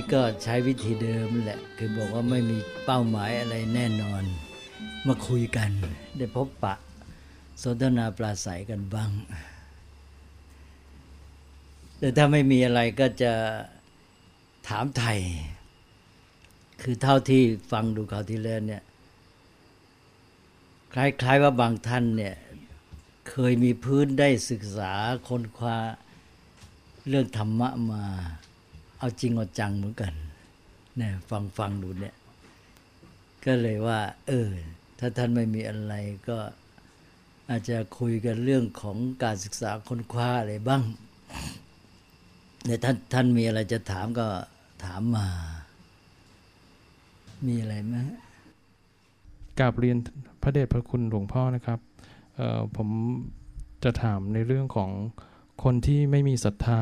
นี่ก็ใช้วิธีเดิมแหละ คือบอกว่าไม่มีเป้าหมายอะไรแน่นอน มาคุยกัน ได้พบปะ สนทนาปราศัยกันบ้างแต่ถ้าไม่มีอะไรก็จะถามไทย คือเท่าที่ฟังดูเขาที่แล้วเนี่ย คล้ายๆว่าบางท่านเนี่ย เคยมีพื้นได้ศึกษาค้นคว้าเรื่องธรรมะมา เอาจริงเอาจังเหมือนกันนี่ฟังฟังดูเนี่ย ก็เลยว่า เออ ถ้าท่านไม่มีอะไรก็อาจจะคุยกันเรื่องของการศึกษาค้นคว้าอะไรบ้างเนี่ยท่านท่านมีอะไรจะถามก็ถามมา มีอะไรไหมกราบเรียนพระเดชพระคุณหลวงพ่อนะครับเอ่อผมจะถามในเรื่องของคนที่ไม่มีศรัทธา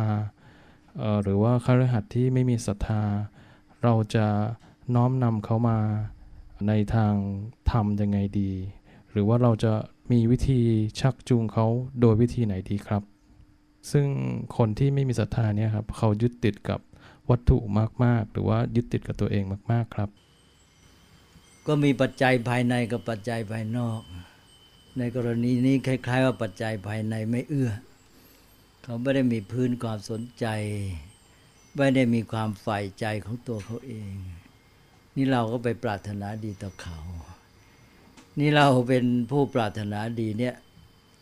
หรือว่าคฤหัสถ์ที่ไม่มีศรัทธา เราจะน้อมนำเขามาในทางธรรมยังไงดี หรือว่าเราจะมีวิธีชักจูงเขาโดยวิธีไหนดีครับ ซึ่งคนที่ไม่มีศรัทธาเนี่ยครับเขายึดติดกับวัตถุมาก ๆ หรือว่ายึดติดกับตัวเองมาก ๆครับ ก็มีปัจจัยภายในกับปัจจัยภายนอก ในกรณีนี้คล้าย ๆ ว่าปัจจัยภายในไม่เอื้อ เขาไม่ได้มีพื้นความสนใจ ไม่ได้มีความใฝ่ใจของตัวเขาเอง นี่เราก็ไปปรารถนาดีต่อเขา นี่เราเป็นผู้ปรารถนาดีเนี่ย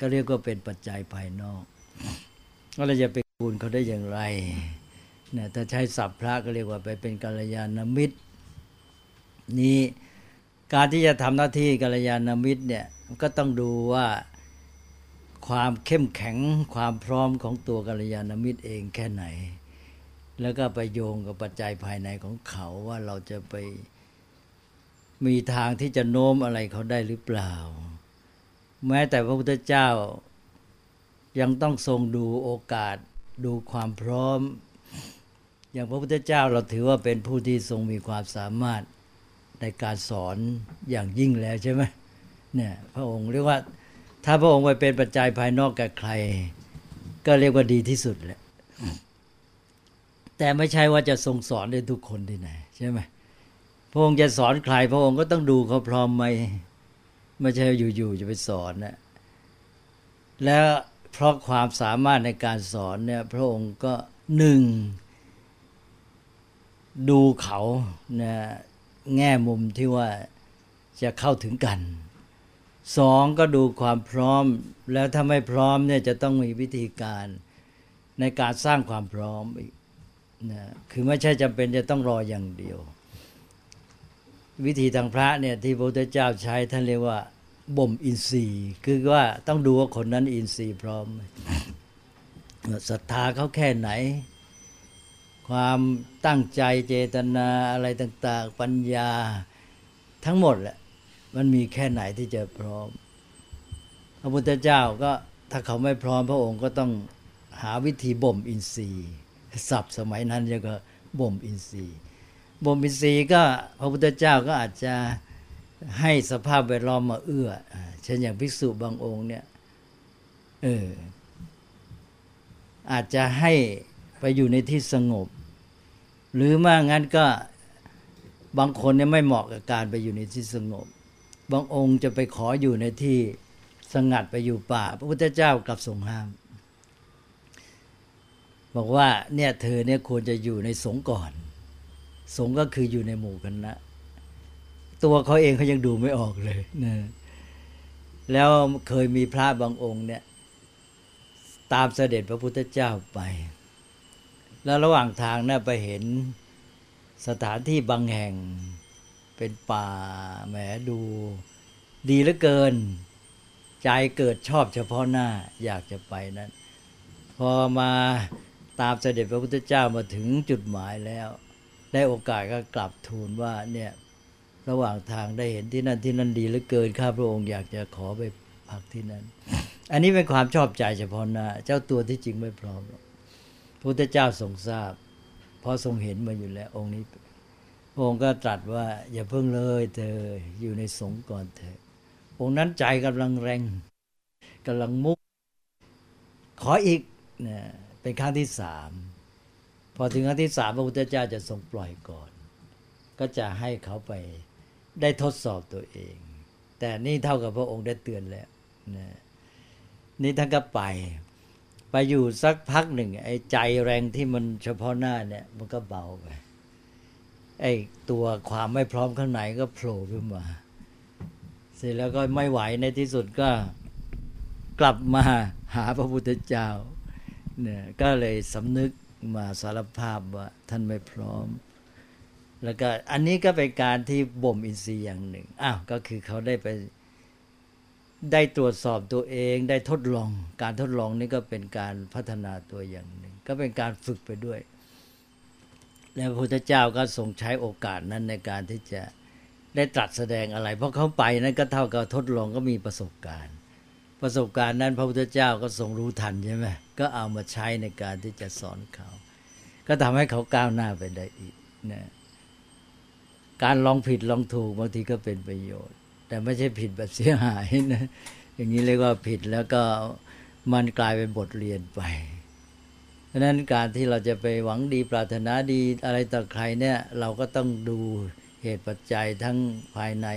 ก็เรียกว่าเป็นปัจจัยภายนอกว่าเราจะไปคูณเขาได้อย่างไรเนี่ยถ้าใช้ศัพท์พระก็เรียกว่าไปเป็นกัลยาณมิตร นี่การที่จะทำหน้าที่กัลยาณมิตรเนี่ยก็ต้องดูว่า ความเข้มแข็งความพร้อมของตัวกัลยาณมิตรเองแค่ไหน แล้วก็ไปโยงกับปัจจัยภายในของเขาว่าเราจะไปมีทางที่จะโน้มอะไรเขาได้หรือเปล่า แม้แต่พระพุทธเจ้ายังต้องทรงดูโอกาสดูความพร้อม อย่างพระพุทธเจ้าเราถือว่าเป็นผู้ที่ทรงมีความสามารถในการสอนอย่างยิ่งแล้วใช่ไหมเนี่ยพระองค์เรียกว่า ถ้าพระองค์ไปเป็นปัจจัยภายนอกกับใคร ก็เรียกว่าดีที่สุดแหละแต่ไม่ใช่ว่าจะทรงสอนได้ทุกคนที่ไหนใช่ไหมพระองค์จะสอนใคร พระองค์ก็ต้องดูเขาพร้อมไหมไม่ใช่อยู่ๆจะไปสอนนะแล้วเพราะความสามารถในการสอนเนี่ย พระองค์ก็หนึ่งดูเขานะแง่มุมที่ว่าจะเข้าถึงกัน สองก็ดูความพร้อม แล้วถ้าไม่พร้อมเนี่ยจะต้องมีวิธีการในการสร้างความพร้อมอีกนะคือไม่ใช่จำเป็นจะต้องรออย่างเดียว วิธีทางพระเนี่ยที่พระพุทธเจ้าใช้ท่านเรียกว่าบ่มอินทรีย์ คือว่าต้องดูว่าคนนั้นอินทรีย์พร้อมศรัทธาเขาแค่ไหน ความตั้งใจเจตนาอะไรต่าง ๆ ปัญญาทั้งหมดแหละ มันมีแค่ไหนที่จะพร้อม พระพุทธเจ้าก็ถ้าเขาไม่พร้อมพระองค์ก็ต้องหาวิธีบ่มอินทรีย์ศัพท์สมัยนั้นจะก็บ่มอินทรีย์บ่มอินทรีย์ก็พระพุทธเจ้าก็อาจจะให้สภาพแวดล้อมมาเอื้อเช่นอย่างภิกษุบางองค์เนี่ยเอออาจจะให้ไปอยู่ในที่สงบ หรือไม่งั้นก็บางคนเนี่ยไม่เหมาะกับการไปอยู่ในที่สงบ บางองค์จะไปขออยู่ในที่สงัดไปอยู่ป่า พระพุทธเจ้ากลับทรงห้าม บอกว่าเนี่ยเธอเนี่ยควรจะอยู่ในสงก่อน สงก็คืออยู่ในหมู่คณะตัวเขาเองเขายังดูไม่ออกเลยนะแล้วเคยมีพระบางองค์เนี่ย ตามเสด็จพระพุทธเจ้าไป แล้วระหว่างทางน่ะไปเห็นสถานที่บางแห่ง เป็นป่าแหมดู ดีเหลือเกิน ใจเกิดชอบเฉพาะหน้าอยากจะไปนั้น พอมาตามเสด็จพระพุทธเจ้ามาถึงจุดหมายแล้ว ได้โอกาสก็กลับทูลว่าเนี่ยระหว่างทางได้เห็นที่นั่นที่นั่นดีเหลือเกินข้าพระองค์อยากจะขอไปพักที่นั่น อันนี้เป็นความชอบใจเฉพาะหน้าเจ้าตัวที่จริงไม่พร้อมพระพุทธเจ้าทรงทราบ เพราะทรงเห็นมาอยู่แล้วองค์นี้ องค์ก็ตรัสว่าอย่าเพิ่งเลยเธออยู่ในสงก่อนเถอะองค์นั้นใจกำลังแรงกำลังมุก ขออีกนะเป็นครั้งที่สามพอถึงครั้งที่สามพระพุทธเจ้าจะทรงปล่อยก่อน ก็จะให้เขาไปได้ทดสอบตัวเอง แต่นี่เท่ากับพระองค์ได้เตือนแล้วนะนี่ท่านก็ไป ไปอยู่สักพักหนึ่ง ไอ้ใจแรงที่มันเฉพาะหน้าเนี่ย มันก็เบาไป ไอ้ตัวความไม่พร้อมข้างในก็โผล่ขึ้นมา เสร็จแล้วก็ไม่ไหวในที่สุดก็กลับมาหาพระพุทธเจ้าเนี่ยก็เลยสำนึกมาสารภาพว่าท่านไม่พร้อม แล้วก็อันนี้ก็เป็นการที่บ่มอินทรีย์อย่างหนึ่งอ้าวก็คือเขาได้ไปได้ตรวจสอบตัวเองได้ทดลอง การทดลองนี่ก็เป็นการพัฒนาตัวอย่างหนึ่ง ก็เป็นการฝึกไปด้วย แล้วพระพุทธเจ้าก็ทรงใช้โอกาสนั้นในการที่จะได้ตรัสแสดงอะไร เพราะเขาไปนั้นก็เท่ากับทดลองก็มีประสบการณ์ ประสบการณ์นั้นพระพุทธเจ้าก็ทรงรู้ทันใช่ไหมก็เอามาใช้ในการที่จะสอนเขา ก็ทำให้เขาก้าวหน้าไปได้อีกนะการลองผิดลองถูกบางทีก็เป็นประโยชน์ แต่ไม่ใช่ผิดแบบเสียหายนะอย่างนี้เรียกว่าผิดแล้วก็มันกลายเป็นบทเรียนไป ราะนั้นการที่เราจะไปหวังดีปรารถนาดีอะไรต่อใครเนี่ยเราก็ต้องดูเหตุปัจจัยทั้งภายใน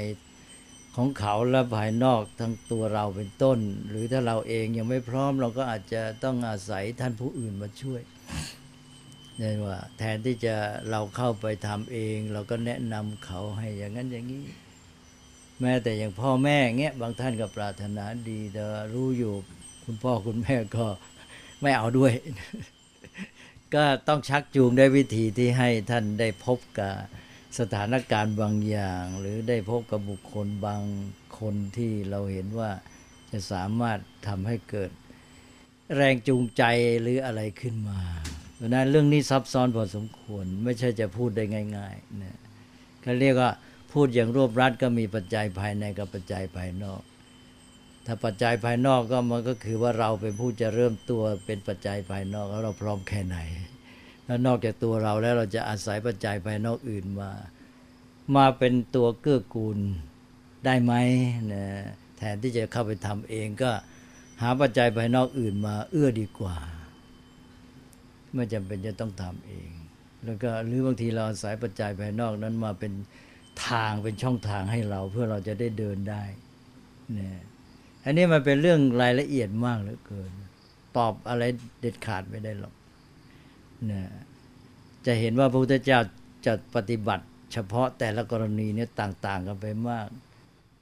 ของเขาและภายนอกทั้งตัวเราเป็นต้น หรือถ้าเราเองยังไม่พร้อม เราก็อาจจะต้องอาศัยท่านผู้อื่นมาช่วยเนี่ยว่าแทนที่จะเราเข้าไปทำเอง เราก็แนะนำเขาให้อย่างนั้นอย่างนี้ แม้แต่อย่างพ่อแม่เงี้ยบางท่านก็ปรารถนาดีแต่รู้อยู่คุณพ่อคุณแม่ก็ไม่เอาด้วย ก็ต้องชักจูงได้วิธีที่ให้ท่านได้พบกับสถานการณ์บางอย่าง หรือได้พบกับบุคคลบางคนที่เราเห็นว่าจะสามารถทำให้เกิดแรงจูงใจหรืออะไรขึ้นมาเพราะนั้นเรื่องนี้ซับซ้อนพอสมควร ไม่ใช่จะพูดได้ง่ายๆนะเขาเรียกว่าพูดอย่างรวบรัดก็มีปัจจัยภายในกับปัจจัยภายนอก ถ้าปัจจัยภายนอกก็มันก็คือว่าเราเป็นผู้จะเริ่มตัวเป็นปัจจัยภายนอกแล้วเราพร้อมแค่ไหน แล้วนอกจากตัวเราแล้วเราจะอาศัยปัจจัยภายนอกอื่นมา มาเป็นตัวเกื้อกูลได้ไหมนะแทนที่จะเข้าไปทำเองก็หาปัจจัยภายนอกอื่นมาเอื้อดีกว่า ไม่จำเป็นจะต้องทำเอง แล้วก็หรือบางทีเราอาศัยปัจจัยภายนอกนั้นมาเป็นทางเป็นช่องทางให้เราเพื่อเราจะได้เดินได้เนี่ย อันนี้มันเป็นเรื่องรายละเอียดมากเหลือเกิน ตอบอะไรเด็ดขาดไม่ได้หรอกนะจะเห็นว่าพระพุทธเจ้าจะปฏิบัติ เฉพาะแต่ละกรณีเนี่ยต่าง ๆ กันไปมาก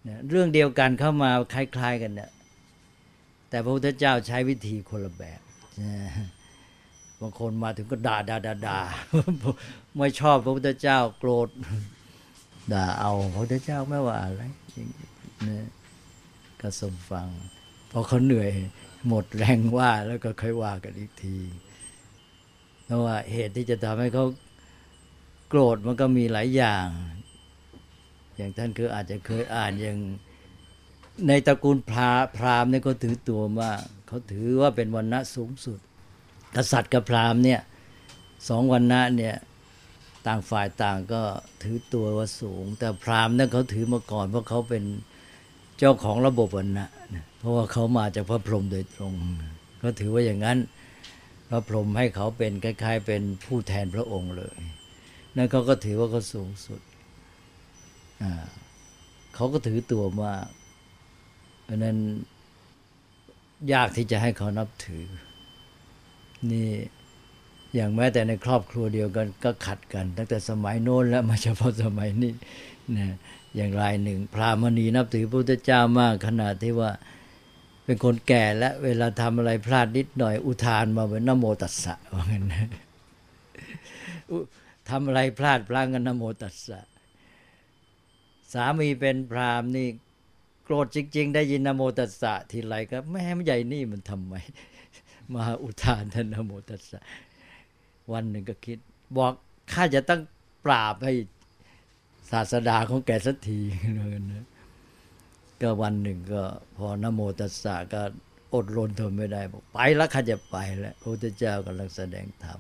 นะเรื่องเดียวกันเข้ามาคล้าย ๆ กันเนี่ยแต่พระพุทธเจ้าใช้วิธีคนละแบบนะบางคนมาถึงก็ด่าด่าด่าด่าไม่ชอบพระพุทธเจ้าโกรธด่าเอาพระพุทธเจ้าไม่ว่าอะไรนะ ก็สมฟัง พอเขาเหนื่อยหมดแรงว่าแล้วก็ค่อยว่ากันอีกทีเพราะว่าเหตุที่จะทำให้เขาโกรธมันก็มีหลายอย่าง อย่างท่านคืออาจจะเคยอ่านอย่างในตระกูลพราพราหมณ์เนี่ยเขาถือตัวว่าเขาถือว่าเป็นวันณะสูงสุด กษัตริย์กับพราหมณ์เนี่ยสองวันณะเนี่ยต่างฝ่ายต่างก็ถือตัวว่าสูง แต่พราหมณ์เนี่ยเขาถือมาก่อนเพราะเขาเป็น เจ้าของระบบวันณะเพราะว่าเขามาจากพระพรหมโดยตรงเขาถือว่าอย่างนั้น พระพรหมให้เขาเป็นคล้ายๆ เป็นผู้แทนพระองค์เลยนั่นเขาก็ถือว่าเขาสูงสุดเขาก็ถือตัวมากเพราะนั้นยากที่จะให้เขานับถือ นี่อย่างแม้แต่ในครอบครัวเดียวกันก็ขัดกัน ตั้งแต่สมัยโน้นแล้วมาเฉพาะสมัยนี้นะ อย่างรายหนึ่ง พระมณีนับถือพระพุทธเจ้ามากขนาดที่ว่าเป็นคนแก่และเวลาทำอะไรพลาดนิดหน่อยอุทานมาเป็นนโมตัสสะว่างั้นทำอะไรพลาดพลั้งกันนโมตัสสะสามีเป็นพรามนี่โกรธจริง ๆ ได้ยินนโมตัสสะทีไรก็แม่ใหญ่นี่มันทำไมมาอุทานท่านนโมตัสสะวันหนึ่งก็คิด บอกข้าจะต้องปราบให้ ศาสดาของแกสักทีเลยนะก็วันหนึ่งก็พอนโมตัสสะก็อดรนทนไม่ได้บอกไปแล้วข้าจะไปแล้วพระพุทธเจ้ากำลังแสดงธรรม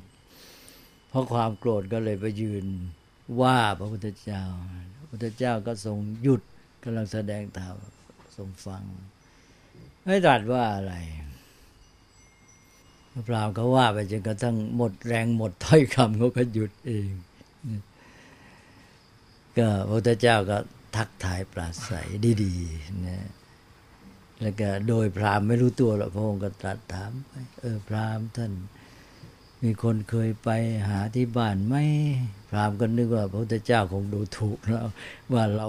เพราะความโกรธก็เลยไปยืนว่าพระพุทธเจ้า พระพุทธเจ้าก็ทรงหยุดกำลังแสดงธรรมทรงฟังไม่ตรัสว่าอะไรพรามเขาว่าไปจนกระทั่งหมดแรงหมดถ้อยคำเขาก็หยุดเอง ก็พระพุทธเจ้าก็ทักทายปราศัยดีๆนะแล้วก็โดยพรามไม่รู้ตัวหรอกพระองค์ก็ตรัสถามไปเออพรามท่าน มีคนเคยไปหาที่บ้านไหมพรามก็นึกว่าพระพุทธเจ้าคงดูถูกแล้วว่าเรา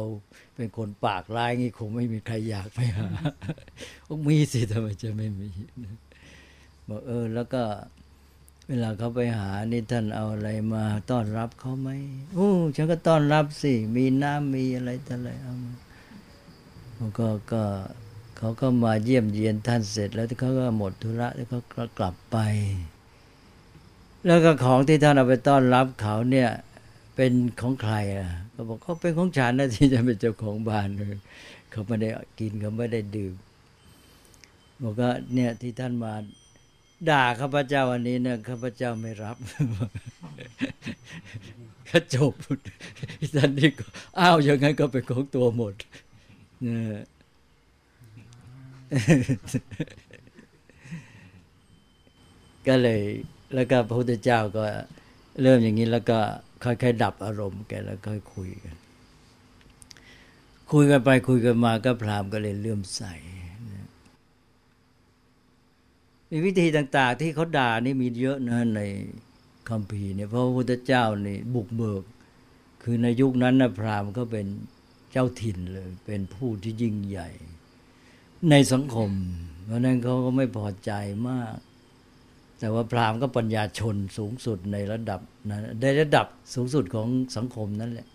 เป็นคนปากร้ายงี้คงไม่มีใครอยากไปหามีสิทำไมจะไม่มีบอกเออ แล้วก็ เวลาเขาไปหานี่ท่านเอาอะไรมาต้อนรับเขาไหมโอ้ฉันก็ต้อนรับสิ มีน้ำมีอะไรต่อะไรเอามาก็ก็เขาก็มาเยี่ยมเยียนท่านเสร็จ แล้วเขาก็หมดธุระแล้วเขาก็กลับไป แล้วก็ของที่ท่านเอาไปต้อนรับเขาเนี่ยเป็นของใครอะก็บอกเขาเป็นของฉันนะที่จะเป็นเจ้าของบ้านเลยเขาไม่ได้กินเขาไม่ได้ดื่มบอกว่าเนี่ยที่ท่านมา ด่าข้าพเจ้าอันนี้เนี่ยข้าพเจ้าไม่รับก็จบท่านนี่ก็อ้าวอย่างนั้นก็เป็นของตัวหมดเนี่ยก็เลยแล้วก็พระพุทธเจ้าก็เริ่มอย่างนี้แล้วก็ค่อยๆดับอารมณ์แกแล้วค่อยคุยกัน คุยกันไปคุยกันมาก็พรามก็เลยเลื่อมใส มีวิธีต่าง ๆ ที่เขาด่านี่มีเยอะนะในคำพีเนี่ยเพราะพระพุทธเจ้านี่บุกเบิก คือในยุคนั้นนะพราหมณ์ก็เป็นเจ้าถิ่นเลย เป็นผู้ที่ยิ่งใหญ่ ในสังคม เพราะนั้นเขาก็ไม่พอใจมาก แต่ว่าพราหมณ์ก็ปัญญาชนสูงสุดในระดับนะในระดับสูงสุดของสังคมนั่นแหละ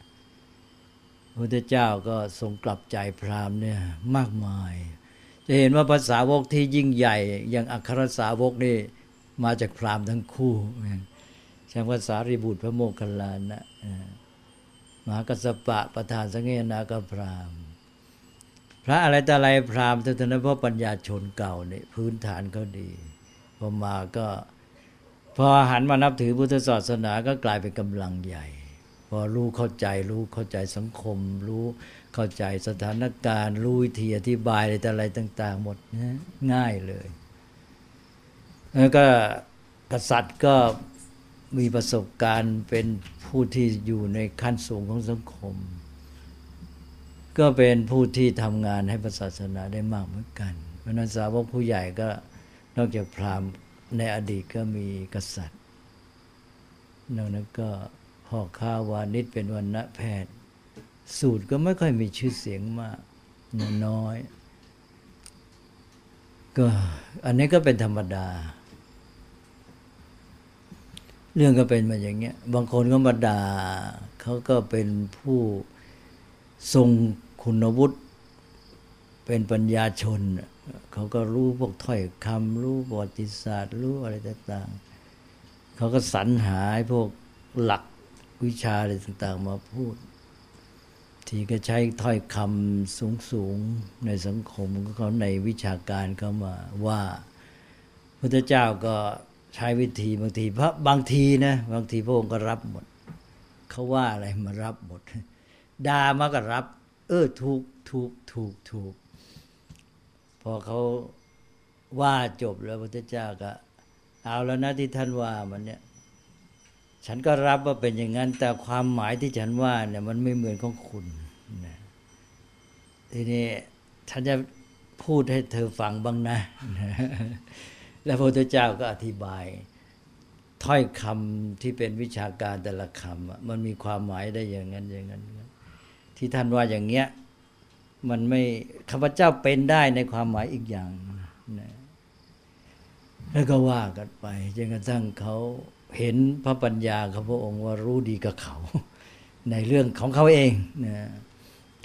พระพุทธเจ้าก็ทรงกลับใจพราหมณ์เนี่ยมากมาย จะเห็นว่าภาษาวกที่ยิ่งใหญ่ อย่างอัครสาวกนี่มาจากพราหมณ์ทั้งคู่ช่างภาษาริบุตรพระโมคคัลลานะมหากัสปะประธานสังเกนาก็พราหมณ์ พระอะไรแต่อะไรพราหมณ์แต่นั้นเพราะปัญญาชนเก่าเนี่ยพื้นฐานเขาดีพอมาก็พอหันมานับถือพุทธศาสนาก็กลายเป็นกำลังใหญ่ พอรู้เข้าใจรู้เข้าใจสังคม รู้ เข้าใจสถานการณ์รู้วิธีอธิบายอะไรต่อะไรต่าง ๆ หมดนะง่ายเลย แล้วก็กษัตริย์ก็มีประสบการณ์เป็นผู้ที่อยู่ในขั้นสูงของสังคม ก็เป็นผู้ที่ทำงานให้ศาสนาได้มากเหมือนกันเพราะนั้นสาวกผู้ใหญ่ก็นอกจากพราหมณ์ในอดีตก็มีกษัตริย์นอกนั้นก็พ่อข้าวานิชเป็นวันณะแพทย์ สูตรก็ไม่ค่อยมีชื่อเสียงมากน้อย ก็อันนี้ก็เป็นธรรมดา เรื่องก็เป็นมาอย่างเงี้ย บางคนก็มาด่าเขาก็เป็นผู้ทรงคุณวุฒิเป็นปัญญาชน เขาก็รู้พวกถ้อยคำรู้ประวัติศาสตร์ รู้อะไรต่างๆ เขาก็สรรหาพวกหลักวิชาอะไรต่างๆ มาพูด ทีก็ใช้ถ้อยคำสูงสูงในสังคมเขาในวิชาการเขามาว่าพระเจ้าก็ใช้วิธีบางทีพระบางทีนะบางทีพระองค์ก็รับหมดเขาว่าอะไรมารับหมดด่ามาก็รับ เออถูกถูกถูกถูกพอเขาว่าจบแล้วพระเจ้าก็เอาแล้วนะที่ท่านว่ามันเนี่ยฉันก็รับว่าเป็นอย่างนั้น แต่ความหมายที่ฉันว่าเนี่ยมันไม่เหมือนของคุณ นะทีนี้ฉันจะพูดให้เธอฟังบ้างนะ แล้วพระพุทธเจ้าก็อธิบาย ถ้อยคำที่เป็นวิชาการแต่ละคำมันมีความหมายได้อย่างนั้นอย่างนั้น ที่ท่านว่าอย่างเงี้ย มันไม่ข้าพเจ้าเป็นได้ในความหมายอีกอย่างนะแล้วก็ว่ากันไปจนกระทั่งเขาเห็นพระปัญญาของพระองค์ว่ารู้ดีกับเขา ในเรื่องของเขาเองนะ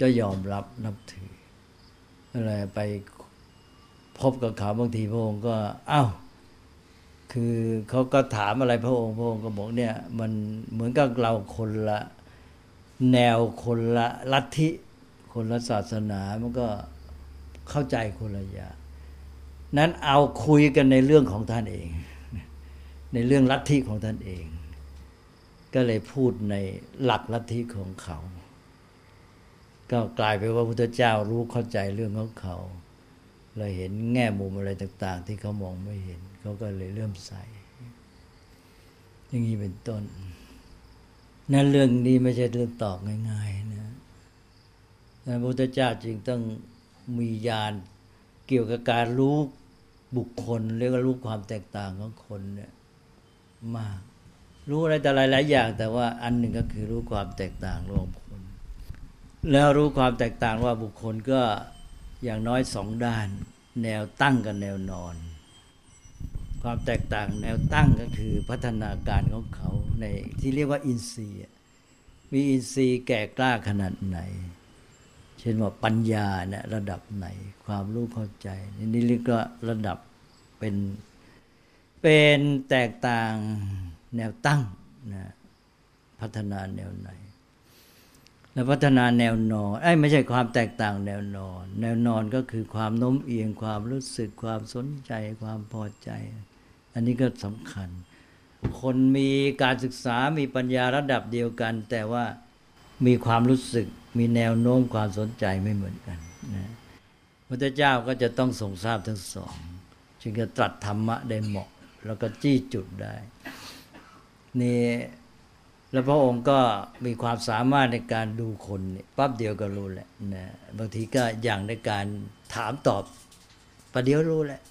จะยอมรับนับถืออะไรไปพบกับเขาบางทีพระองค์ก็อ้าวคือเขาก็ถามอะไรพระองค์พระองค์ก็บอกเนี่ย มันเหมือนกับเราคนละแนวคนละลัทธิคนละศาสนามันก็เข้าใจคนละอย่างนั้นเอาคุยกันในเรื่องของท่านเอง ในเรื่องลัทธิของท่านเอง ก็เลยพูดในหลักลัทธิของเขา ก็กลายไปว่าพุทธเจ้ารู้เข้าใจเรื่องของเขาเลยเห็นแง่มุมอะไรต่าง ๆ ที่เขามองไม่เห็น เขาก็เลยเริ่มใส่อย่างนี้เป็นต้น นั่นเรื่องนี้ไม่ใช่เรื่องตอบง่ายๆนะพระพุทธเจ้าจึงต้องมีญาณเกี่ยวกับการรู้บุคคลเรียกว่ารู้ความแตกต่างของคนเนี่ยมาก รู้อะไรแต่หลายๆอย่าง แต่ว่าอันหนึ่งก็คือรู้ความแตกต่างรว่างคน แล้วรู้ความแตกต่างว่าบุคคลก็อย่างน้อยสองด้าน แนวตั้งกับแนวนอน ความแตกต่างแนวตั้งก็คือพัฒนาการของเขาในที่เรียกว่าอินทรีย์มีอินทรีย์แก่กล้าขนาดไหน เช่นว่าปัญญาเนี่ยระดับไหน ความรู้เข้าใจนี่เรียกว่าระดับเป็นเป็นแตกต่างแนวตั้งนะพัฒนาแนวไหน แล้วพัฒนาแนวนอนไอ้ไม่ใช่ความแตกต่างแนวนอน แนวนอนก็คือความโน้มเอียงความรู้สึกความสนใจความพอใจ อันนี้ก็สำคัญ คนมีการศึกษามีปัญญาระดับเดียวกัน แต่ว่ามีความรู้สึกมีแนวโน้มความสนใจไม่เหมือนกันนะพระเจ้าก็จะต้องทรงทราบทั้งสองจึงจะตรัสธรรมะได้เหมาะ แล้วก็จี้จุดได้นี่ แล้วพระองค์ก็มีความสามารถในการดูคนปั๊บเดียวก็รู้แหละนะบางทีก็อย่างในการถามตอบประเดี๋ยวรู้แหละ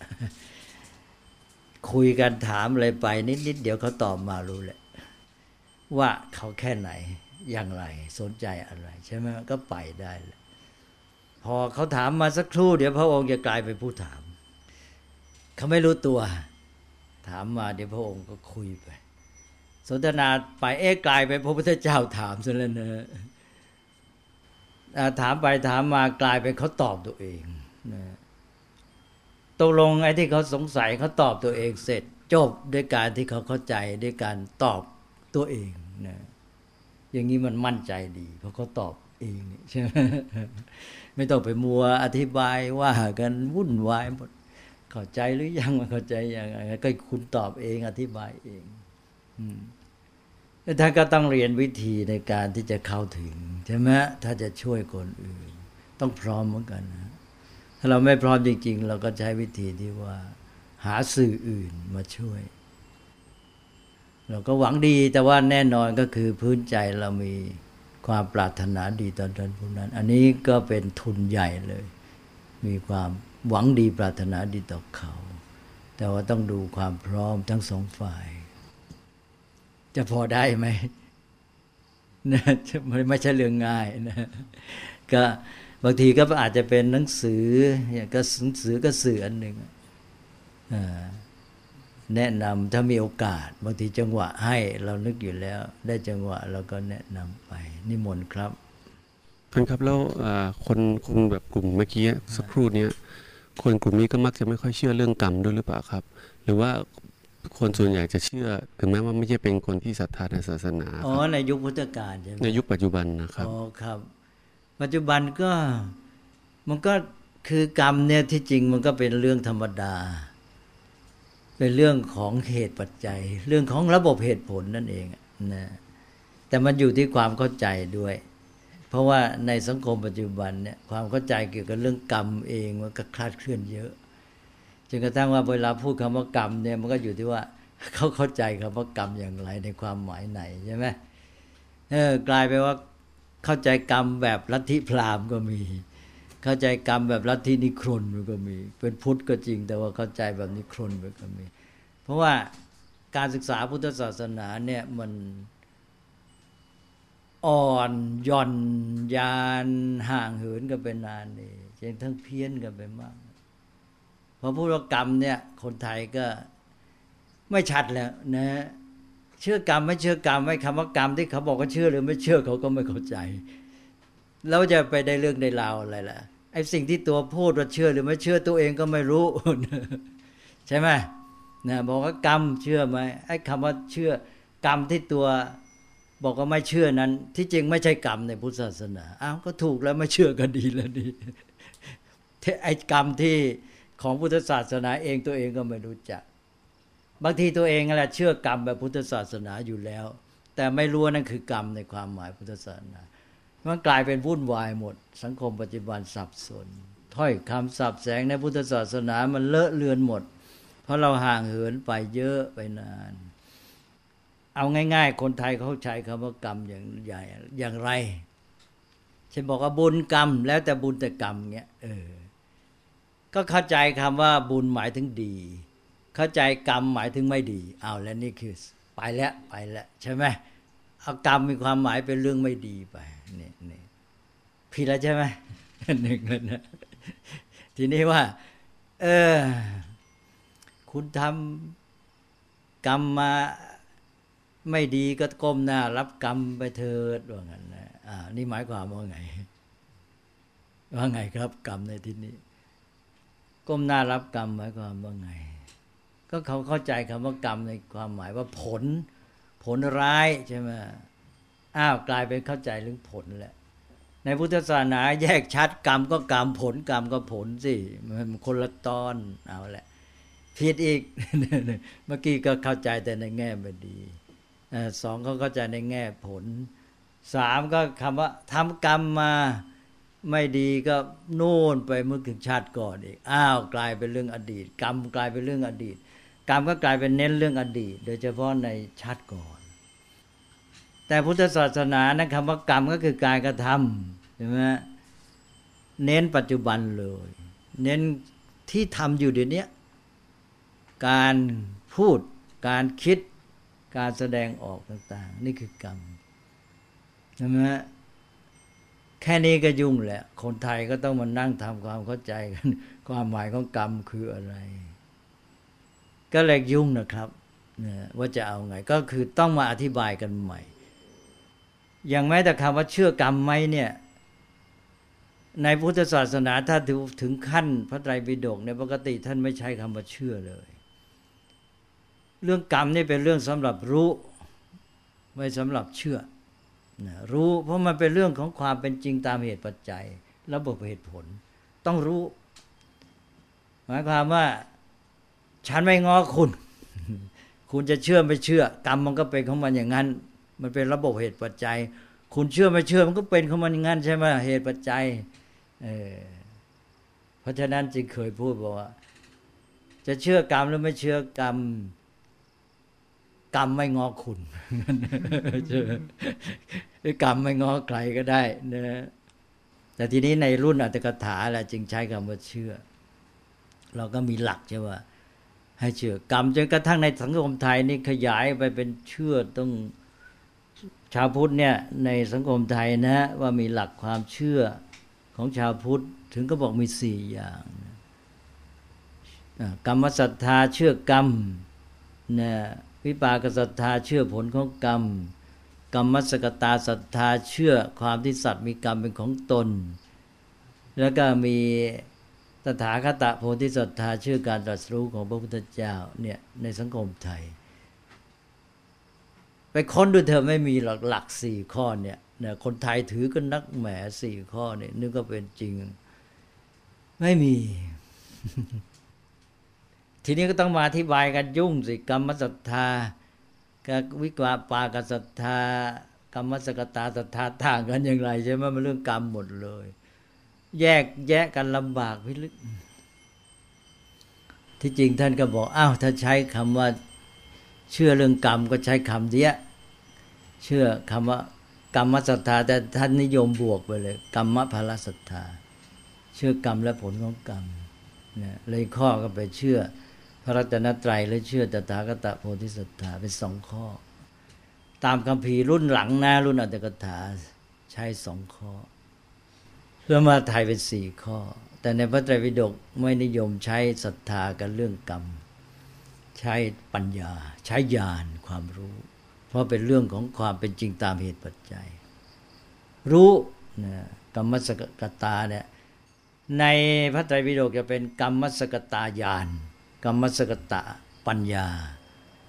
คุยกันถามอะไรไปนิดๆเดี๋ยวเขาตอบมารู้แหละ ว่าเขาแค่ไหนอย่างไรสนใจอะไร ใช่ไหมก็ไปได้แหละพอเขาถามมาสักครู่ เดี๋ยวพระองค์จะกลายเป็นผู้ถาม เขาไม่รู้ตัว ถามมาเดี๋ยวพระองค์ก็คุยไป สนทนาไปเอ๊กลายไปพระพุทธเจ้าถามซะแล้วนะถามไปถามมากลายเป็นเขาตอบตัวเองนะตกลงไอ้ที่เขาสงสัยเขาตอบตัวเองเสร็จ จบด้วยการที่เขาเข้าใจด้วยการตอบตัวเองนะอย่างนี้มันมั่นใจดี เพราะเขาตอบเองใช่ไหมไม่ต้องไปมัวอธิบายว่ากันวุ่นวายหมดเข้าใจหรือยังมาเข้าใจยังไงก็คุณตอบเองอธิบายเอง อืม ท่านก็ต้องเรียนวิธีในการที่จะเข้าถึงใช่ไหมถ้าจะช่วยคนอื่น ต้องพร้อมเหมือนกันนะถ้าเราไม่พร้อมจริง ๆ เราก็ใช้วิธีที่ว่า หาสื่ออื่นมาช่วย เราก็หวังดีแต่ว่าแน่นอนก็คือพื้นใจเรามีความปรารถนาดีต่อนนั้นพวกนั้น อันนี้ก็เป็นทุนใหญ่เลย มีความหวังดีปรารถนาดีต่อเขา แต่ว่าต้องดูความพร้อมทั้งสองฝ่าย จะพอได้ไหมนะไม่ใช่เรื่องง่ายนะก็บางทีก็อาจจะเป็นหนังสืออย่างก็หนังสือก็สื่ออันหนึ่งแนะนำถ้ามีโอกาส บางทีจังหวะให้เรานึกอยู่แล้ว ได้จังหวะเราก็แนะนำไป นิมนต์ครับท่านครับแล้วคนคนแบบกลุ่มเมื่อกี้สักครู่นี้คนกลุ่มนี้ก็มักจะไม่ค่อยเชื่อเรื่องกรรมด้วยหรือเปล่าครับ หรือว่า คนส่วนใหญ่จะเชื่อ ถึงแม้ว่าไม่ใช่เป็นคนที่ศรัทธาในศาสนาอ๋อในยุคพุทธกาลใช่ไหมในยุคปัจจุบันนะครับอ๋อครับ ปัจจุบันก็มันก็คือกรรมเนี่ยที่จริงมันก็เป็นเรื่องธรรมดา เป็นเรื่องของเหตุปัจจัย เรื่องของระบบเหตุผลนั่นเองนะแต่มันอยู่ที่ความเข้าใจด้วย เพราะว่าในสังคมปัจจุบันเนี่ยความเข้าใจเกี่ยวกับเรื่องกรรมเองมันก็คลาดเคลื่อนเยอะ จนกระทั่งว่าเวลาพูดคำว่ากรรมเนี่ยมันก็อยู่ที่ว่าเขาเข้าใจคำว่ากรรมอย่างไรในความหมายไหนใช่ไหมเออกลายไปว่าเข้าใจกรรมแบบลัทธิพราหมณ์ก็มี เข้าใจกรรมแบบลัทธินิครนมันก็มี เป็นพุทธก็จริง แต่ว่าเข้าใจแบบนิครนมันก็มี เพราะว่าการศึกษาพุทธศาสนาเนี่ยมันอ่อนย่อนยานห่างเหินกันไปนานนี่จนทั้งเพี้ยนกันไปมาก พอพูดว่ากรรมเนี่ย คนไทยก็ไม่ชัดแล้วนะ เชื่อกรรมไม่เชื่อกรรมไม่คำว่ากรรมที่เขาบอกว่าเชื่อหรือไม่เชื่อเขาก็ไม่เข้าใจ แล้วจะไปได้เรื่องได้ราวอะไรล่ะไอ้สิ่งที่ตัวพูดว่าเชื่อหรือไม่เชื่อตัวเองก็ไม่รู้ ใช่ไหมนะบอกว่ากรรมเชื่อไหมไอ้คำว่าเชื่อกรรมที่ตัวบอกว่าไม่เชื่อนั้น ที่จริงไม่ใช่กรรมในพุทธศาสนาอ้าวก็ถูกแล้วไม่เชื่อก็ดีแล้วดีไอ้กรรมที่ ของพุทธศาสนาเองตัวเองก็ไม่รู้จัก บางทีตัวเองแหละเชื่อกรรมแบบพุทธศาสนาอยู่แล้ว แต่ไม่รู้นั่นคือกรรมในความหมายพุทธศาสนา มันกลายเป็นวุ่นวายหมด สังคมปัจจุบันสับสน ถ้อยคำสับแสงในพุทธศาสนามันเลอะเลือนหมด เพราะเราห่างเหินไปเยอะไปนาน เอาง่าย ๆ คนไทยเขาใช้คำว่ากรรมอย่างใหญ่อย่างไรฉันบอกว่าบุญกรรม แล้วแต่บุญแต่กรรมเงี้ยเออ ก็เข้าใจคำว่าบุญหมายถึงดี เข้าใจกรรมหมายถึงไม่ดีเอาแล้วนี่คือไปแล้วไปแล้วใช่ไหมเอากรรมมีความหมายเป็นเรื่องไม่ดีไปนี่นี่ผิดแล้วใช่ไหมหนึ่งแล้วนะทีนี้ว่า เออ คุณทำกรรมมาไม่ดีก็ก้มหน้า รับกรรมไปเถิดว่างั้นนะอ่า นี่หมายความว่าไง ว่าไงครับ กรรมในที่นี้ ก้มหน้ารับกรรมหมายความว่าไง ก็เขาเข้าใจคำว่ากรรมในความหมายว่าผล ผลร้ายใช่ไหมอ้าวกลายเป็นเข้าใจเรื่องผลแหละ ในพุทธศาสนาแยกชัดกรรมก็กรรมผลกรรมก็ผลสิมันคนละตอนเอาแหละผิดอีกเมื่อกี้ก็เข้าใจแต่ในแง่ไม่ดีสองเขาเข้าใจในแง่ผลสามก็คำว่าทำกรรมมา ไม่ดีก็โน่นไปเมื่อถึงชาติก่อนอีกอ้าวกลายเป็นเรื่องอดีต กรรมกลายเป็นเรื่องอดีต กรรมก็กลายเป็นเน้นเรื่องอดีต โดยเฉพาะในชาติก่อน แต่พุทธศาสนานะคำว่ากรรมก็คือการกระทำใช่ไหมเน้นปัจจุบันเลย เน้นที่ทำอยู่เดี๋ยวนี้การพูดการคิดการแสดงออกต่าง ๆ นี่คือกรรมใช่ไหม แค่นี้ก็ยุ่งแหละ คนไทยก็ต้องมานั่งทำความเข้าใจกัน ความหมายของกรรมคืออะไร ก็เลยยุ่งนะครับนะว่าจะเอาไง ก็คือต้องมาอธิบายกันใหม่ อย่างแม้แต่คำว่าเชื่อกรรมไหมเนี่ยในพุทธศาสนาถ้าถึงขั้นพระไตรปิฎกในปกติท่านไม่ใช้คำว่าเชื่อเลย เรื่องกรรมนี่เป็นเรื่องสำหรับรู้ ไม่สำหรับเชื่อ รู้เพราะมันเป็นเรื่องของความเป็นจริงตามเหตุปัจจัย ระบบเหตุผล ต้องรู้ หมายความว่า ฉันไม่งอคุณ คุณจะเชื่อไม่เชื่อ กรรมมันก็เป็นของมันอย่างนั้น มันเป็นระบบเหตุปัจจัย คุณเชื่อไม่เชื่อมันก็เป็นของมันอย่างนั้นใช่ไหมเหตุปัจจัยเออเพราะฉะนั้นจึงเคยพูดบอกว่า จะเชื่อกรรมหรือไม่เชื่อกรรม กรรมไม่งอคุณหรือกรรมไม่งอใครก็ได้นะแต่ทีนี้ในรุ่นอัตถกถาแหละจึงใช้คำว่าเชื่อ เราก็มีหลักใช่ว่า ให้เชื่อกรรมจนกระทั่งในสังคมไทยนี่ขยายไปเป็นเชื่อต้องชาวพุทธเนี่ยในสังคมไทยนะว่ามีหลักความเชื่อของชาวพุทธถึงก็บอกมีสี่อย่างกรรมศรัทธาเชื่อกรรมนะ วิปากศรัทธาเชื่อผลของกรรม กรรมสกตาศรัทธาเชื่อความที่สัตว์มีกรรมเป็นของตน แล้วก็มีตถาคตโพธิศรัทธาเชื่อการตรัสรู้ของพระพุทธเจ้าเนี่ยในสังคมไทย ไปค้นดูเธอไม่มีหลักหลักสี่ข้อเนี่ยคนไทยถือก็นักแหมสี่ข้อเนี่ยนึกก็เป็นจริง ไม่มี ทีนี้ก็ต้องมาอธิบายกันยุ่งสิกรรมศรัทธากับวิกวาปากศรัทธากรรมสกตาศรัทธาต่างกันอย่างไรใช่ไหมมันเรื่องกรรมหมดเลย แยกแยะกันลำบากพิลึกที่จริงท่านก็บอกอ้าวถ้าใช้คำว่าเชื่อเรื่องกรรมก็ใช้คำเดียเชื่อคำว่ากรรมศรัทธาแต่ท่านนิยมบวกไปเลย กรรมภารศรัทธา เชื่อกรรมและผลของกรรมเนี่ยเลยข้อก็ไปเชื่อ พระรัตนตรัยและเชื่อตถาคตโพธิสัตถาเป็นสองข้อ ตามคำพีรุ่นหลังนะรุ่นอัตถกถาใช้สองข้อเพื่อมาไทยเป็นสี่ข้อ แต่ในพระไตรปิฎกไม่นิยมใช้ศรัทธากันเรื่องกรรม ใช้ปัญญา ใช้ญาณความรู้ เพราะเป็นเรื่องของความเป็นจริงตามเหตุปัจจัย รู้นะกรรมสกตาเนี่ยในพระไตรปิฎกจะเป็นกรรมสกตาญาณ กรรมสกตะปัญญา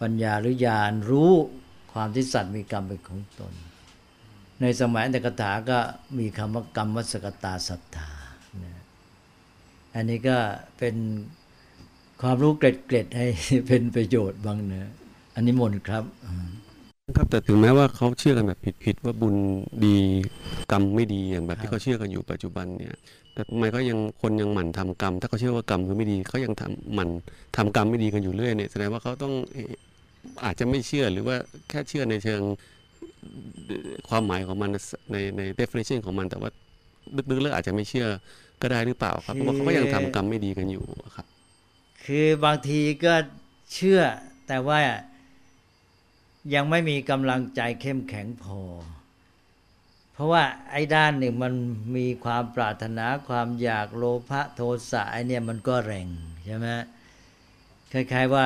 ปัญญาหรือญาณรู้ความที่สัตว์มีกรรมเป็นของตน ในสมัยอัตถกถาก็มีคำว่ากรรมสกตาศรัทธาอันนี้ก็เป็นความรู้เกร็ดๆให้เป็นประโยชน์บางเนื้ออันนี้มนครับ ครับแต่ถึงแม้ว่าเขาเชื่อกันแบบผิดๆว่าบุญดีกรรมไม่ดีอย่างแบบที่เขาเชื่อกันอยู่ปัจจุบันเนี่ย แต่ทำไมเขายังคนยังหมั่นทำกรรม ถ้าเขาเชื่อว่ากรรมคือไม่ดีเขายังทำหมั่นทำกรรมไม่ดีกันอยู่เรื่อยเนี่ยแสดงว่าเขาต้องอาจจะไม่เชื่อหรือว่าแค่เชื่อในเชิงความหมายของมันในใน definition ของมันแต่ว่าลึกๆแล้วอาจจะไม่เชื่อก็ได้หรือเปล่าครับเพราะว่าเขาก็ยังทำกรรมไม่ดีกันอยู่ครับ คือบางทีก็เชื่อแต่ว่า ยังไม่มีกำลังใจเข้มแข็งพอ เพราะว่าไอ้ด้านหนึ่งมันมีความปรารถนาความอยากโลภะโทสะไอเนี่ยมันก็แรงใช่ไหมคล้ายๆว่า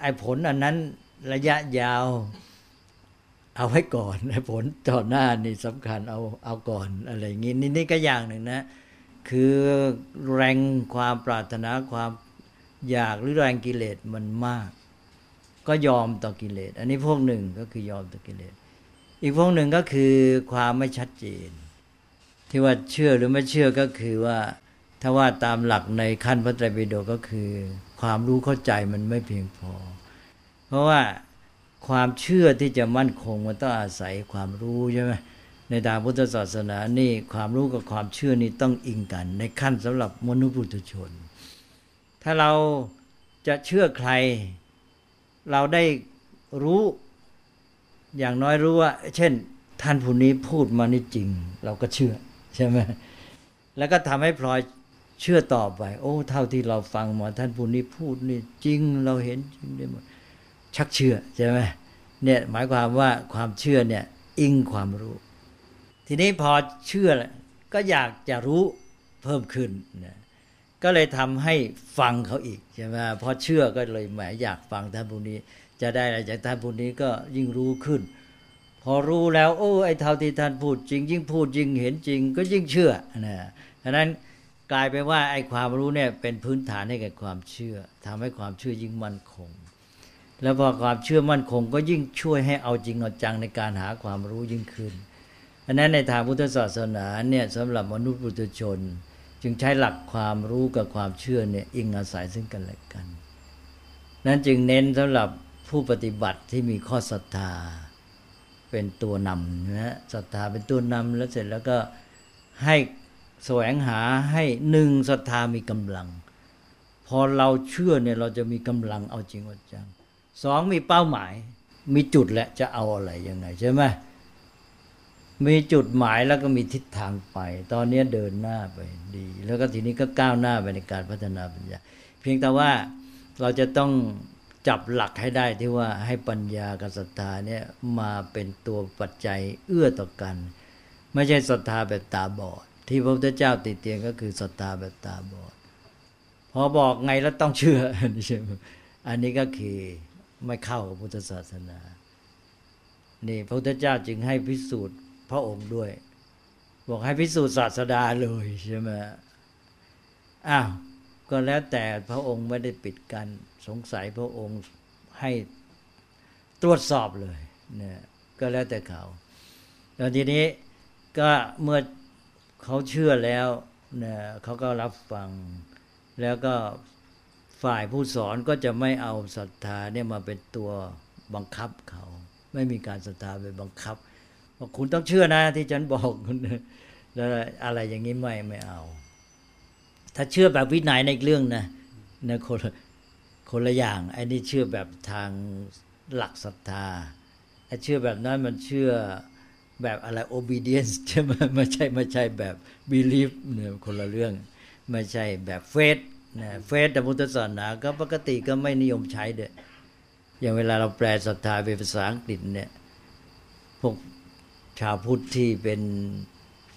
ไอ้ผลอันนั้นระยะยาวเอาไว้ก่อนไอ้ผลต่อหน้านี่สำคัญเอาเอาก่อนอะไรอย่างงี้นี่นี่ก็อย่างหนึ่งนะ คือแรงความปรารถนาความอยากหรือแรงกิเลสมันมาก ก็ยอมต่อกิเลส อันนี้พวกหนึ่งก็คือยอมต่อกิเลส อีกพวกหนึ่งก็คือความไม่ชัดเจน ที่ว่าเชื่อหรือไม่เชื่อก็คือว่า ถ้าว่าตามหลักในขั้นพระไตรปิฎกก็คือ ความรู้เข้าใจมันไม่เพียงพอ เพราะว่าความเชื่อที่จะมั่นคงมันต้องอาศัยความรู้ใช่ไหมในทางพุทธศาสนานี่ความรู้กับความเชื่อนี่ต้องอิงกัน ในขั้นสำหรับมนุษย์ปุถุชน ถ้าเราจะเชื่อใคร เราได้รู้อย่างน้อยรู้ว่า เช่น ท่านผู้นี้พูดมานี่จริง เราก็เชื่อใช่ไหมแล้วก็ทำให้พลอยเชื่อต่อไป โอ้ เท่าที่เราฟังมาท่านผู้นี้พูดนี่จริงเราเห็นจริงได้หมดชักเชื่อใช่ไหมเนี่ยหมายความว่าความเชื่อเนี่ยอิงความรู้ ทีนี้พอเชื่อก็อยากจะรู้เพิ่มขึ้นนะ ก็เลยทำให้ฟังเขาอีกใช่ไหมพอเชื่อก็เลยแหมอยากฟังท่านผู้นี้ จะได้อะไรจากท่านผู้นี้ก็ยิ่งรู้ขึ้น พอรู้แล้ว โอ้ไอ้เท่าที่ท่านพูดจริง ยิ่งพูดยิ่งเห็นจริง ก็ยิ่งเชื่อนะฉะนั้นกลายไปว่าไอ้ความรู้เนี่ยเป็นพื้นฐานให้แก่ความเชื่อทำให้ความเชื่อยิ่งมั่นคง แล้วพอความเชื่อมั่นคง ก็ยิ่งช่วยให้เอาจริงเอาจังในการหาความรู้ยิ่งขึ้นอันนั้นในทางพุทธศาสนาเนี่ยสำหรับมนุษย์ปุถุชน จึงใช้หลักความรู้กับความเชื่อเนี่ยอิงอาศัยซึ่งกันและกัน นั้นจึงเน้นสำหรับผู้ปฏิบัติที่มีข้อศรัทธาเป็นตัวนำนะศรัทธาเป็นตัวนำแล้วเสร็จแล้วก็ให้แสวงหาให้หนึ่งศรัทธามีกำลัง พอเราเชื่อเนี่ยเราจะมีกำลังเอาจริงเอาจังสองมีเป้าหมายมีจุดและจะเอาอะไรยังไงใช่ไหม มีจุดหมายแล้วก็มีทิศทางไป ตอนนี้เดินหน้าไปดี แล้วก็ทีนี้ก็ก้าวหน้าไปในการพัฒนาปัญญา เพียงแต่ว่าเราจะต้องจับหลักให้ได้ที่ว่าให้ปัญญากับศรัทธาเนี่ยมาเป็นตัวปัจจัยเอื้อต่อกัน ไม่ใช่ศรัทธาแบบตาบอด ที่พระพุทธเจ้าติเตียงก็คือศรัทธาแบบตาบอดพอบอกไงแล้วต้องเชื่ออันนี้ก็คือไม่เข้ากับพุทธศาสนานี่พระพุทธเจ้าจึงให้พิสูจน์ พระองค์ด้วย บอกให้พิสูจน์ศาสดาเลยใช่ไหมอ้าวก็แล้วแต่พระองค์ไม่ได้ปิดกัน สงสัยพระองค์ให้ตรวจสอบเลยเนี่ยก็แล้วแต่เขาแล้วทีนี้ก็เมื่อเขาเชื่อแล้วเนี่ยเขาก็รับฟัง แล้วก็ฝ่ายผู้สอนก็จะไม่เอาศรัทธาเนี่ยมาเป็นตัวบังคับเขา ไม่มีการศรัทธาไปบังคับ บอกคุณต้องเชื่อนะ ที่ฉันบอกคุณแล้วอะไรอย่างนี้ไม่ไม่เอา ถ้าเชื่อแบบวินัยในเรื่องนะนะคนคนละอย่างไอ้นี่เชื่อแบบทางหลักศรัทธาไอ้เชื่อแบบนั้นมันเชื่อแบบอะไร obedience ใช่ไหมไม่ใช่ไม่ใช่แบบ belief เนี่ยคนละเรื่อง ไม่ใช่แบบเฟสนะเฟซแต่พุทธศาสนาก็ปกติก็ไม่นิยมใช้เด้อย่างเวลาเราแปลศรัทธาเป็นภาษาอังกฤษเนี่ยพวก ชาวพุทธที่เป็น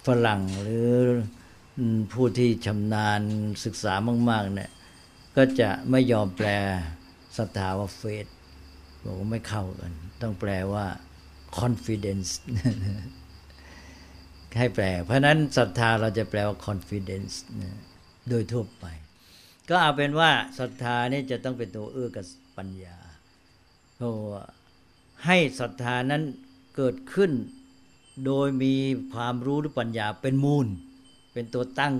ฝรั่งหรือผู้ที่ชำนาญศึกษามาก ๆ เนี่ย ก็จะไม่ยอมแปลศรัทธาว่าเฟซบอกว่าไม่เข้ากัน ต้องแปลว่า confidence ให้แปล เพราะนั้นศรัทธาเราจะแปลว่า confidence โดยทั่วไป ก็เอาเป็นว่าศรัทธานี่จะต้องเป็นตัวเอื้อกับปัญญาเพราะว่าให้ศรัทธานั้นเกิดขึ้น โดยมีความรู้หรือปัญญาเป็นมูล เป็นตัวตั้ง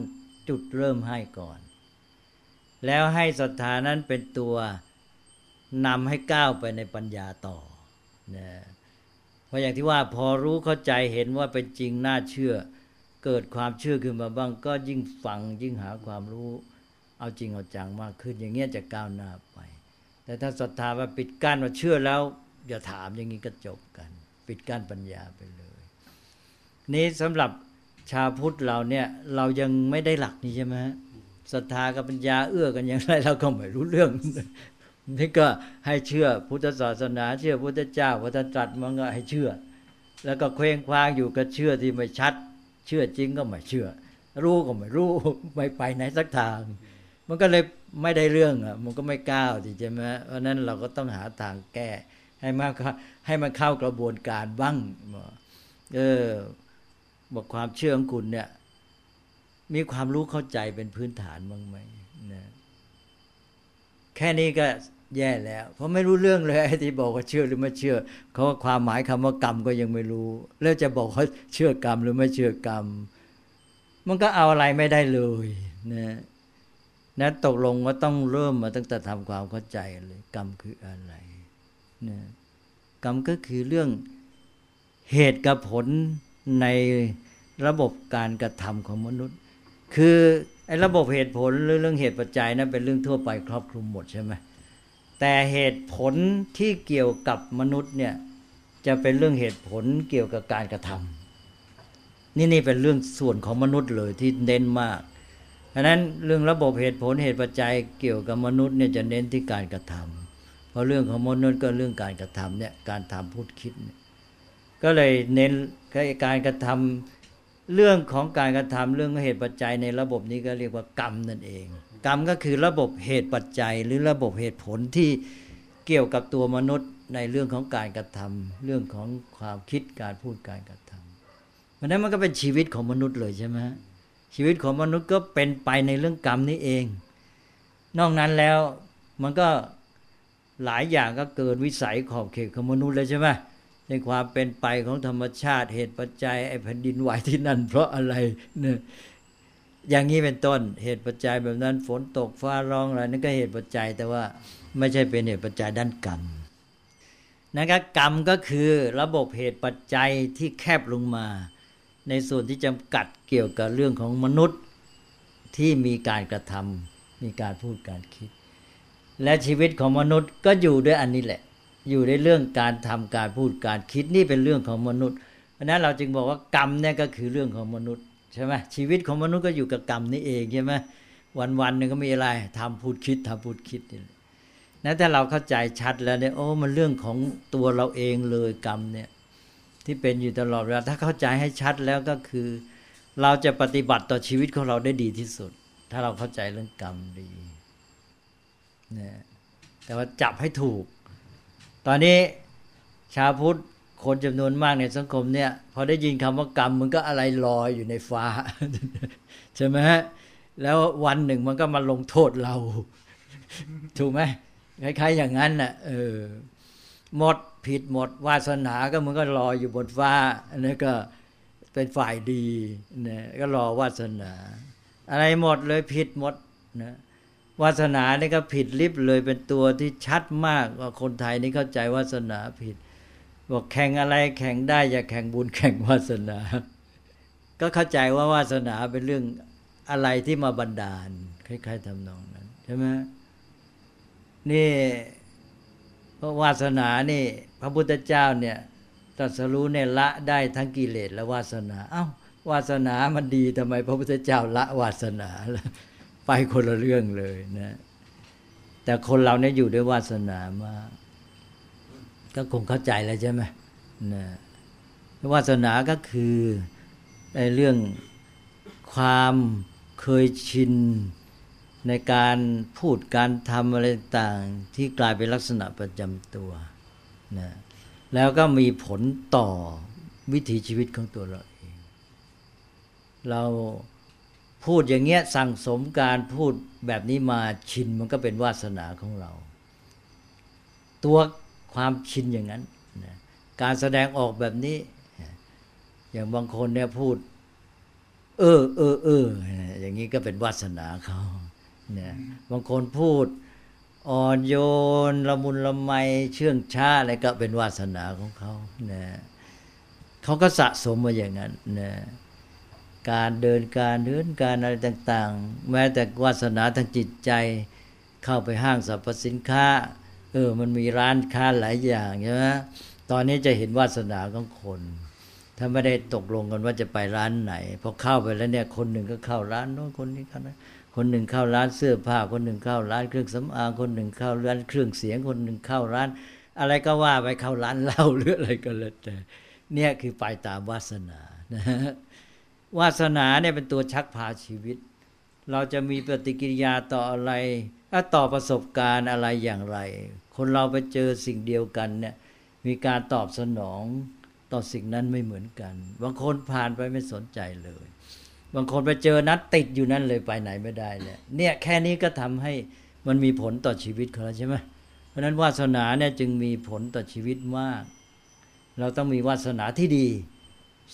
จุดเริ่มให้ก่อน แล้วให้ศรัทธานั้นเป็นตัวนำให้ก้าวไปในปัญญาต่อนะเพราะอย่างที่ว่าพอรู้เข้าใจเห็นว่าเป็นจริงน่าเชื่อ เกิดความเชื่อขึ้นมาบ้าง ก็ยิ่งฟังยิ่งหาความรู้ เอาจริงเอาจังมากขึ้น อย่างเงี้ยจะก้าวหน้าไป แต่ถ้าศรัทธาว่าปิดกั้นว่าเชื่อแล้ว อย่าถามอย่างนี้ก็จบกัน ปิดกั้นปัญญาไปเลย นี้สำหรับชาวพุทธเราเนี่ยเรายังไม่ได้หลักนี่ใช่ไหมศรัทธากับปัญญาเอื้อกันอย่างไรเราก็ไม่รู้เรื่องนี่ก็ให้เชื่อพุทธศาสนา เชื่อพุทธเจ้าพระท่านตรัสมันก็ให้เชื่อ แล้วก็เคว้งคว้างอยู่กับเชื่อที่ไม่ชัด เชื่อจริงก็ไม่เชื่อ รู้ก็ไม่รู้ไม่ไปไหนสักทาง มันก็เลยไม่ได้เรื่องอะมันก็ไม่ก้าวใช่ไหมเพราะนั้นเราก็ต้องหาทางแก้ ให้มากให้มันเข้ากระบวนการบ้างเออ บอกความเชื่อของคุณเนี่ย มีความรู้เข้าใจเป็นพื้นฐานบ้างไหมนะแค่นี้ก็แย่แล้ว เพราะไม่รู้เรื่องเลยไอ้ที่บอกว่าเชื่อหรือไม่เชื่อเขาความหมายคำว่ากรรมก็ยังไม่รู้ แล้วจะบอกเขาเชื่อกรรมหรือไม่เชื่อกรรม มันก็เอาอะไรไม่ได้เลยนะนะตกลงว่าต้องเริ่มมาตั้งแต่ทำความเข้าใจเลย กรรมคืออะไรนะกรรมก็คือเรื่องเหตุกับผล ในระบบการกระทำของมนุษย์ คือไอ้ระบบเหตุผลหรือเรื่องเหตุปัจจัยนะั้นเป็นเรื่องทั่วไปครอบคลุมหมดใช่ไหมแต่เหตุผลที่เกี่ยวกับมนุษย์เนี่ยจะเป็นเรื่องเหตุผลเกี่ยวกับการกระทำนี่นี่เป็นเรื่องส่วนของมนุษย์เลยที่เน้นมากเพราะนั้นเรื่องระบบเหตุผลเหตุปัจจัยเกี่ยวกับมนุษย์เนี่ยจะเน้นที่การกระทำเพราะเรื่องของมนุษย์ก็เรื่องการกระทำเนี่ยการทำพูดคิด ก็เลยเน้น การกระทำเรื่องของการกระทำเรื่องเหตุปัจจัยในระบบนี้ก็เรียกว่ากรรมนั่นเอง กรรมก็คือระบบเหตุปัจจัย หรือระบบเหตุผลที่เกี่ยวกับตัวมนุษย์ในเรื่องของการกระทำเรื่องของความคิดการพูดการกระทำเพราะนั้นมันก็เป็นชีวิตของมนุษย์เลยใช่ไหมชีวิตของมนุษย์ก็เป็นไปในเรื่องกรรมนี้เอง นอกนั้นแล้วมันก็หลายอย่างก็เกินวิสัยขอบเขตของมนุษย์เลยใช่ไหม ในความเป็นไปของธรรมชาติเหตุปัจจัยไอ้แผ่นดินไหวที่นั่น เพราะอะไรเนี่ยอย่างนี้เป็นต้นเหตุปัจจัยแบบนั้น ฝนตกฟ้าร้องอะไรนั่นก็เหตุปัจจัยแต่ว่าไม่ใช่เป็นเหตุปัจจัยด้านกรรมนะครับกรรมก็คือระบบเหตุปัจจัยที่แคบลงมา ในส่วนที่จำกัดเกี่ยวกับเรื่องของมนุษย์ที่มีการกระทำมีการพูดการคิด และชีวิตของมนุษย์ก็อยู่ด้วยอันนี้แหละ อยู่ในเรื่องการทำการพูดการคิดนี่เป็นเรื่องของมนุษย์ เพราะนั้นเราจึงบอกว่ากรรมเนี่ยก็คือเรื่องของมนุษย์ใช่ไหมชีวิตของมนุษย์ก็อยู่กับกรรมนี่เองใช่ไหมวันวันหนึ่งก็มีอะไรทำพูดคิดทำพูดคิดนี่นะถ้าเราเข้าใจชัดแล้วเนี่ยโอ้มันเรื่องของตัวเราเองเลยกรรมเนี่ยที่เป็นอยู่ตลอดเวลาถ้าเข้าใจให้ชัดแล้วก็คือ เราจะปฏิบัติต่อชีวิตของเราได้ดีที่สุด ถ้าเราเข้าใจเรื่องกรรมดีนี่แต่ว่าจับให้ถูก ตอนนี้ชาวพุทธคนจำนวนมากในสังคมเนี่ย พอได้ยินคำว่ากรรมมันก็อะไรลอยอยู่ในฟ้า ใช่ไหมฮะแล้ววันหนึ่งมันก็มาลงโทษเรา ถูกไหมคล้ายๆอย่างนั้นน่ะเออหมดผิดหมดวาสนาก็มันก็ลอยอยู่บนฟ้าอันนี้ก็เป็นฝ่ายดีเนี่ยก็รอวาสนา อะไรหมดเลยผิดหมดนะ วาสนานี่ก็ผิดลิบเลยเป็นตัวที่ชัดมากว่าคนไทยนี่เข้าใจวาสนาผิด บอกแข่งอะไรแข่งได้ อย่าแข่งบุญแข่งวาสนา ก็เข้าใจว่าวาสนาเป็นเรื่องอะไรที่มาบันดาลคล้ายๆทำนองนั้นใช่ไหมนี่เพราะวาสนานี่ พระพุทธเจ้าเนี่ยตรัสรู้เนี่ยละได้ทั้งกิเลสและวาสนา เอา้าวาสนามันดีทำไม พระพุทธเจ้าละวาสนา ไปคนละเรื่องเลยนะ แต่คนเราเนี่ยอยู่ด้วยวาสนามาก็คงเข้าใจแล้วใช่ไหมนะวาสนาก็คือในเรื่องความเคยชินในการพูดการทำอะไรต่างที่กลายเป็นลักษณะประจำตัวนะแล้วก็มีผลต่อวิถีชีวิตของตัวเราเอง เรา พูดอย่างเงี้ยสั่งสมการพูดแบบนี้มาชินมันก็เป็นวาสนาของเรา ตัวความชินอย่างนั้นนะการแสดงออกแบบนี้ อย่างบางคนเนี่ยพูด เออเออเอออย่างนี้ก็เป็นวาสนาเขาเนี่ยบางคนพูดอ่อนโยนละมุนละไมเชื่องช้าอะไรก็เป็นวาสนาของเขาเนี่ยเขาก็สะสมมาอย่างนั้นเนี่ย การเดินการเดินการอะไรต่างๆ แม้แต่วาสนาทางจิตใจ เข้าไปห้างสรรพสินค้า เออ มันมีร้านค้าหลายอย่างใช่ไหมตอนนี้จะเห็นวาสนาของคน ถ้าไม่ได้ตกลงกันว่าจะไปร้านไหนพอเข้าไปแล้วเนี่ยคนหนึ่งก็เข้าร้านโน้นคนนี้เข้าร้านคนหนึ่งเข้าร้านเสื้อผ้า คนหนึ่งเข้าร้านเครื่องสำอางคนหนึ่งเข้าร้านเครื่องเสียงคนหนึ่งเข้าร้าน อะไรก็ว่าไปเข้าร้านเหล้าหรืออะไรก็แล้วแต่เนี่ยคือไปตามวาสนานะ วาสนาเนี่ยเป็นตัวชักพาชีวิต เราจะมีปฏิกิริยาต่ออะไรถ้าต่อประสบการณ์อะไรอย่างไร คนเราไปเจอสิ่งเดียวกันเนี่ยมีการตอบสนองต่อสิ่งนั้นไม่เหมือนกัน บางคนผ่านไปไม่สนใจเลย บางคนไปเจอนัดติดอยู่นั่นเลยไปไหนไม่ได้เลยเนี่ยแค่นี้ก็ทำให้มันมีผลต่อชีวิตของเราใช่ไหมเพราะนั้นวาสนาเนี่ยจึงมีผลต่อชีวิตมาก เราต้องมีวาสนาที่ดี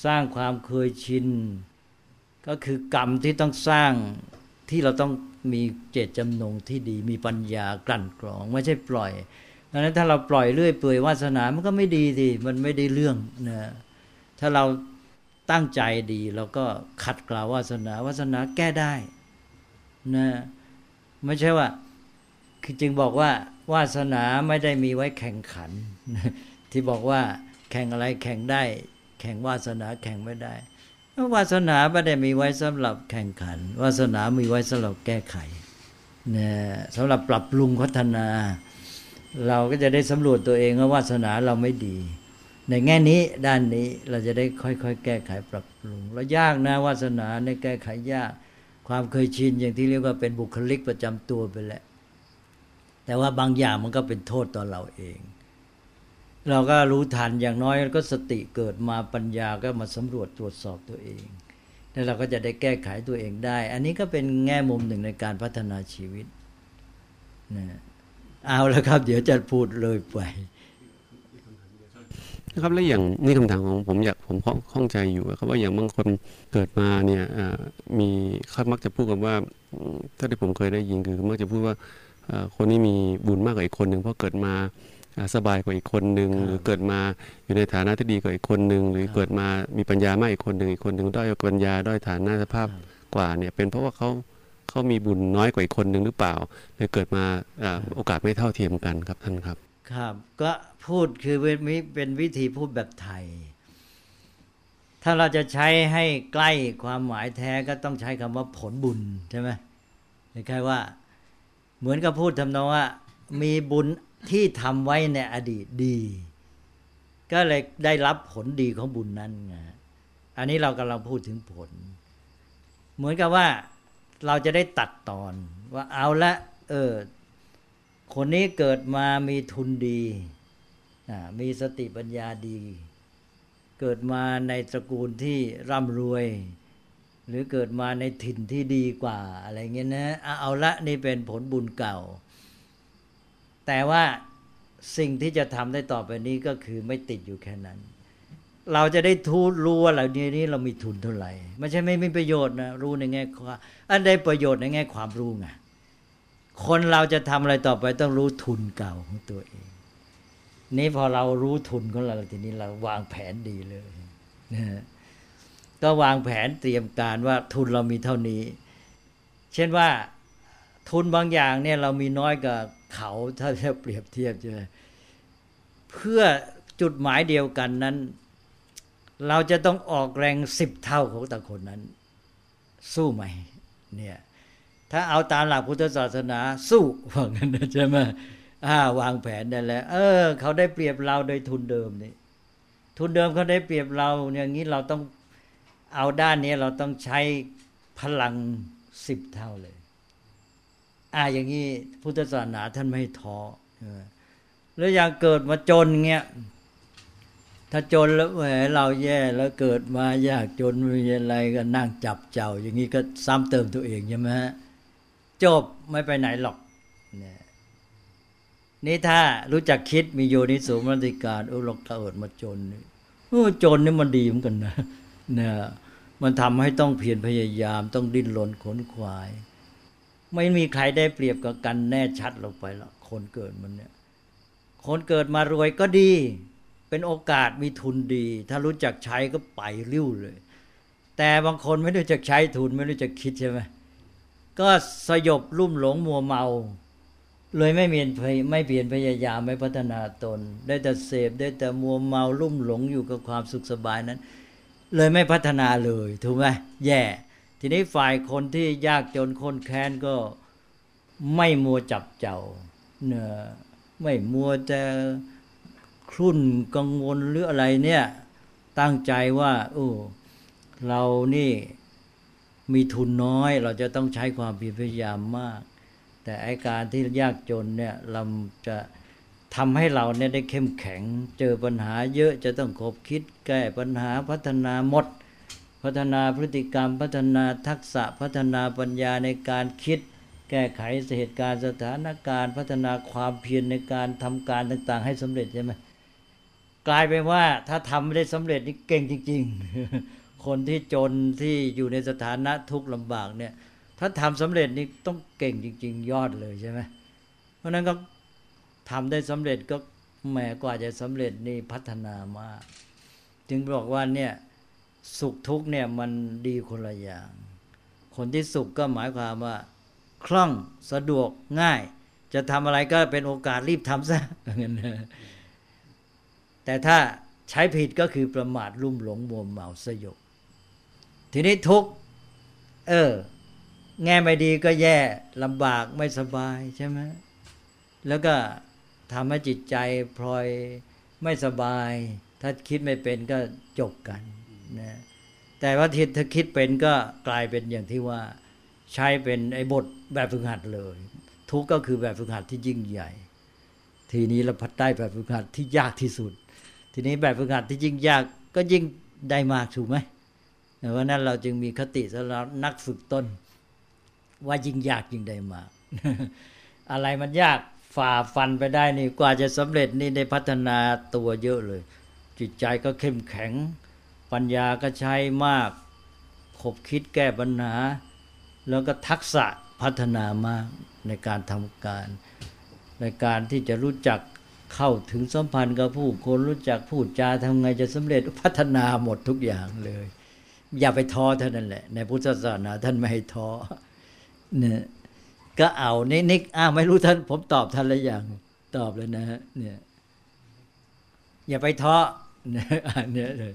สร้างความเคยชิน ก็คือกรรมที่ต้องสร้างที่เราต้องมีเจตจำนงที่ดีมีปัญญากลั่นกรอง ไม่ใช่ปล่อยดังนั้นถ้าเราปล่อยเรื่อยเปื่อยวาสนามันก็ไม่ดีดิมันไม่ได้เรื่องนะถ้าเราตั้งใจดีเราก็ขัดกล่าววาสนาวาสนาแก้ได้นะไม่ใช่ว่า คือจึงบอกว่าวาสนาไม่ได้มีไว้แข่งขัน ที่บอกว่าแข่งอะไรแข่งได้ แข่งวาสนาแข่งไม่ได้วาสนาไม่ได้มีไว้สำหรับแข่งขัน วาสนามีไว้สำหรับแก้ไขนะสำหรับปรับปรุงพัฒนา เราก็จะได้สำรวจตัวเองว่าวาสนาเราไม่ดี ในแง่นี้ด้านนี้เราจะได้ค่อยๆ แก้ไขปรับปรุงแล้วยากนะวาสนาในแก้ไขยาก ความเคยชินอย่างที่เรียกว่าเป็นบุคลิกประจำตัวไปแล้วแต่ว่าบางอย่างมันก็เป็นโทษต่อเราเอง เราก็รู้ทันอย่างน้อยก็สติเกิดมาปัญญาก็มาสำรวจตรวจสอบตัวเอง แล้วเราก็จะได้แก้ไขตัวเองได้ อันนี้ก็เป็นแง่มุมหนึ่งในการพัฒนาชีวิตนะเอาแล้วครับ เดี๋ยวจะพูดเลยไปนะครับแล้วอย่างนี่คำถามของผมอยากผมข้องใจอยู่ครับว่าอย่างบางคนเกิดมาเนี่ยมีเขามักจะพูดกันว่าถ้าที่ผมเคยได้ยินคือมักจะพูดว่าคนนี้มีบุญมากกว่าอีกคนหนึ่งเพราะเกิดมา สบายกว่าอีกคนหนึ่งหรือเกิดมาอยู่ในฐานะที่ดีกว่าอีกคนหนึ่งหรือเกิดมามีปัญญามากอีกคนหนึ่งอีกคนหนึ่งด้อยปัญญาด้อยฐานะสภาพกว่าเนี่ยเป็นเพราะว่าเขาเขามีบุญน้อยกว่าอีกคนหนึ่งหรือเปล่าเลยเกิดมาโอกาสไม่เท่าเทียมกันครับท่านครับ ครับ ก็พูดคือเป็นวิธีพูดแบบไทย ถ้าเราจะใช้ให้ใกล้ความหมายแท้ก็ต้องใช้คำว่าผลบุญใช่ไหมคล้ายๆว่า เหมือนกับพูดทำนองว่า มีบุญ ที่ทำไว้ในอดีตดี ก็เลยได้รับผลดีของบุญนั้นไงอันนี้เรากำลังพูดถึงผล เหมือนกับว่าเราจะได้ตัดตอนว่าเอาละ เออ คนนี้เกิดมามีทุนดี มีสติปัญญาดี เกิดมาในตระกูลที่ร่ำรวย หรือเกิดมาในถิ่นที่ดีกว่า อะไรเงี้ยนะ เอาละนี่เป็นผลบุญเก่า แต่ว่าสิ่งที่จะทำได้ต่อไปนี้ก็คือไม่ติดอยู่แค่นั้น เราจะได้ทูรู้ว่าเหล่านี้นี้เรามีทุนเท่าไหร่ไม่ใช่ไม่มีประโยชน์นะรู้ในแง่ความอันใดประโยชน์ในแง่ความรู้ไงคนเราจะทำอะไรต่อไปต้องรู้ทุนเก่าของตัวเอง นี่พอเรารู้ทุนของเราทีนี้เราวางแผนดีเลยนะก็วางแผนเตรียมการว่าทุนเรามีเท่านี้ เช่นว่า ทุนบางอย่างเนี่ยเรามีน้อยกว่าเขาถ้าจะเปรียบเทียบใช่ไหมเพื่อจุดหมายเดียวกันนั้น เราจะต้องออกแรงสิบเท่าของแต่คนนั้น สู้ไหมเนี่ยถ้าเอาตามหลักพุทธศาสนาสู้ว่างั้นนะใช่ไหมอ่าวางแผนได้แล้ว เออ เขาได้เปรียบเราโดยทุนเดิมนี่ทุนเดิมเขาได้เปรียบเรา อย่างนี้เราต้องเอาด้านนี้เราต้องใช้พลังสิบเท่าเลย อ่าอย่างนี้พุทธศาสนาท่านไม่ท้อแล้วอย่างเกิดมาจนเงี้ยถ้าจนแล้วแหมเราแย่แล้วเกิดมายากจนมีอะไรก็นั่งจับเจ้า อย่างนี้ก็ซ้ำเติมตัวเองใช่ไหมฮะจบไม่ไปไหนหรอกเนี่ยนี่ถ้ารู้จักคิดมีโยนิสูมรติการโอ้ลกเกิดมาจนโอ้จนนี่มันดีเหมือนกันนะเนี่ยมันทำให้ต้องเพียรพยายามต้องดิ้นรนขนขวาย ไม่มีใครได้เปรียบกับกันแน่ชัดลงไปหรอกคนเกิดมันเนี่ย คนเกิดมารวยก็ดี เป็นโอกาสมีทุนดี ถ้ารู้จักใช้ก็ไปริ้วเลย แต่บางคนไม่รู้จักใช้ทุนไม่รู้จักคิดใช่ไหมก็สยบลุ่มหลงมัวเมา เลยไม่เปลี่ยนไม่เปลี่ยนพยายามไม่พัฒนาตน ได้แต่เสพได้แต่มัวเมาลุ่มหลงอยู่กับความสุขสบายนั้น เลยไม่พัฒนาเลยถูกไหมแย่ ทีนี้ฝ่ายคนที่ยากจนคนแค้นก็ไม่มัวจับเจ้าเนอไม่มัวจะครุ่นกังวลหรืออะไรเนี่ย ตั้งใจว่าโอ้เรานี่มีทุนน้อย เราจะต้องใช้ความพยายามมาก แต่ไอการที่ยากจนเนี่ยเราจะทำให้เราเนี่ยได้เข้มแข็ง เจอปัญหาเยอะจะต้องคบคิดแก้ปัญหาพัฒนาหมด พัฒนาพฤติกรรม พัฒนาทักษะพัฒนาปัญญาในการคิด แก้ไขเหตุการณ์สถานการณ์ พัฒนาความเพียรในการทำการต่าง ๆ ให้สำเร็จใช่ไหมกลายเป็นว่าถ้าทำไม่ได้สำเร็จนี่เก่งจริง ๆ คนที่จนที่อยู่ในสถานะทุกข์ลำบากเนี่ย ถ้าทำสำเร็จนี่ต้องเก่งจริง ๆ ยอดเลยใช่ไหมเพราะนั้นก็ทำได้สำเร็จก็แหมกว่าจะสำเร็จนี่พัฒนามาก จึงบอกว่าเนี่ย สุขทุกเนี่ยมันดีคนละอย่าง คนที่สุขก็หมายความว่า คล่องสะดวกง่าย จะทำอะไรก็เป็นโอกาสรีบทำซะแต่ถ้าใช้ผิดก็คือประมาทลุ่มหลงมัวเมาสยบทีนี้ทุกเออ แง่ไม่ดีก็แย่ลำบากไม่สบายใช่ไหมแล้วก็ทำให้จิตใจพลอยไม่สบาย ถ้าคิดไม่เป็นก็จบกัน นะแต่ว่าทิถ้าคิดเป็นก็กลายเป็นอย่างที่ว่าใช้เป็นไอ้บทแบบฝึกหัดเลย ทุกก็คือแบบฝึกหัดที่ยิ่งใหญ่ ทีนี้เราพัดได้แบบฝึกหัดที่ยากที่สุด ทีนี้แบบฝึกหัดที่ยิ่งยากก็ยิ่งได้มากถูกไหมเพราะนั้นเราจึงมีคติสำหรับนักฝึกต้น ว่ายิ่งยากยิ่งได้มาก อะไรมันยากฝ่าฟันไปได้นี่กว่าจะสำเร็จนี่ได้พัฒนาตัวเยอะเลย จิตใจก็เข้มแข็ง ปัญญาก็ใช้มาก ขบคิดแก้ปัญหา แล้วก็ทักษะพัฒนามากในการทำการ ในการที่จะรู้จักเข้าถึงสัมพันธ์กับผู้คนรู้จักพูดจาทำไงจะสำเร็จพัฒนาหมดทุกอย่างเลย อย่าไปท้อเท่านั้นแหละ ในพุทธศาสนาท่านไม่ให้ท้อเนี่ยก็เอานินิกอ้าวไม่รู้ท่าน ผมตอบท่านแล้วอย่างตอบเลยนะฮะเนี่ยอย่าไปท้อเนี่ยอันเนี้ยเลย